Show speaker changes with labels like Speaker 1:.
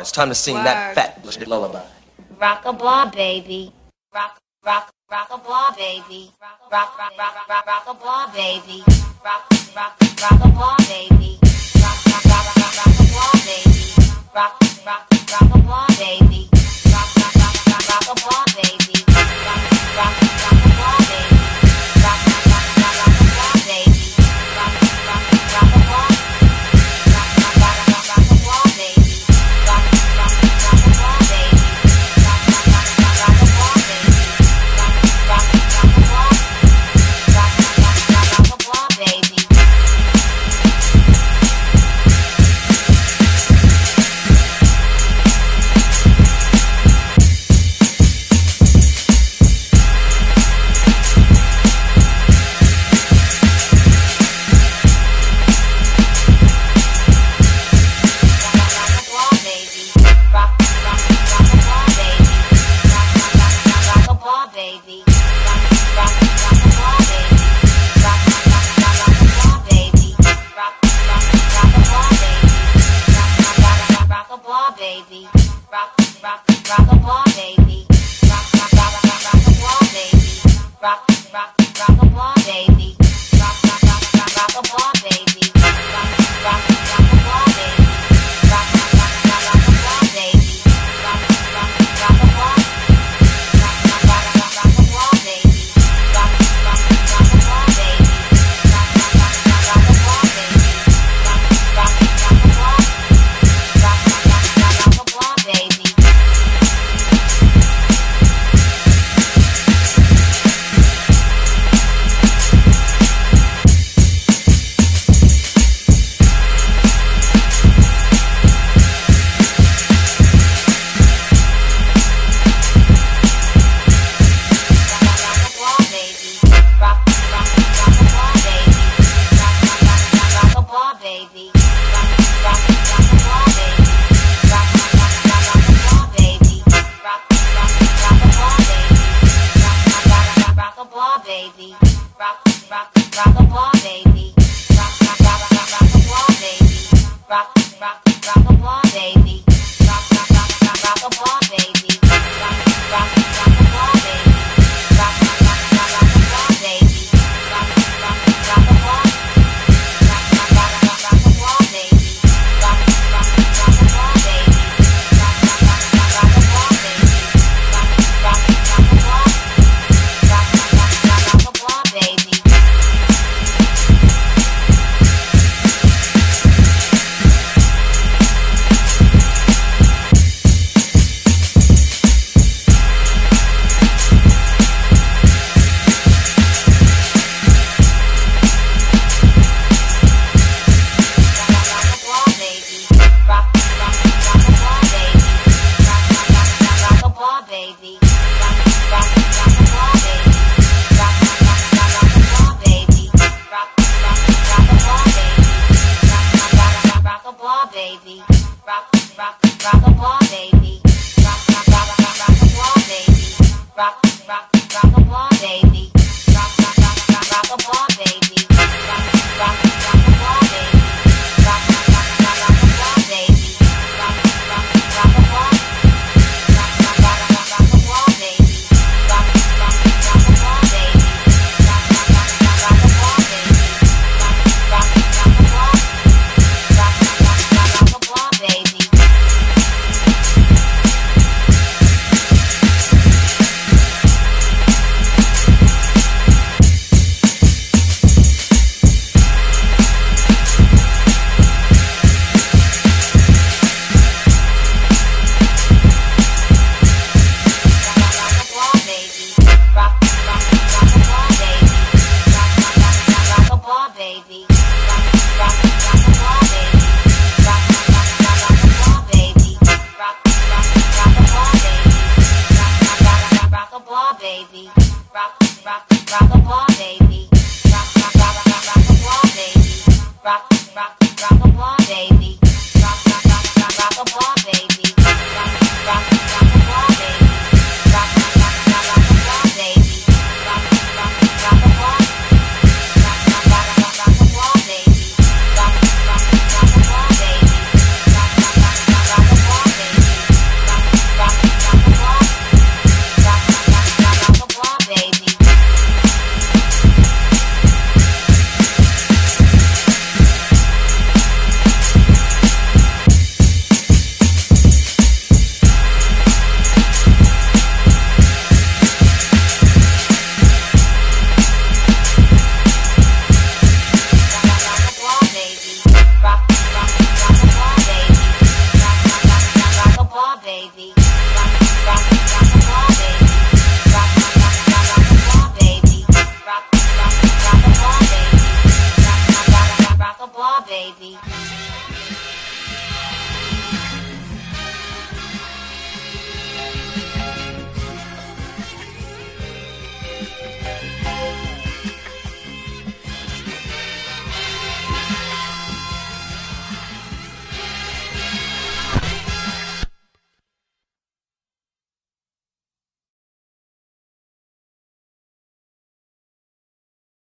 Speaker 1: It's time to sing Word. that fat lullaby.
Speaker 2: Rock a blah, baby. Rock, rock, rock a blah, baby. Rock, rock, rock, rock, rock, rock a blah, baby. Rock, rock, rock a blah, baby. Rock, rock, rock, rock, rock a blah, baby. Rock, rock, rock a blah. Bye. baby. Rock, rock, rock a ball, baby. Rock, rock, rock, rock, rock a ball, baby. Rock, rock, rock a ball, baby. Rock rock.